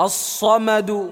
الصمد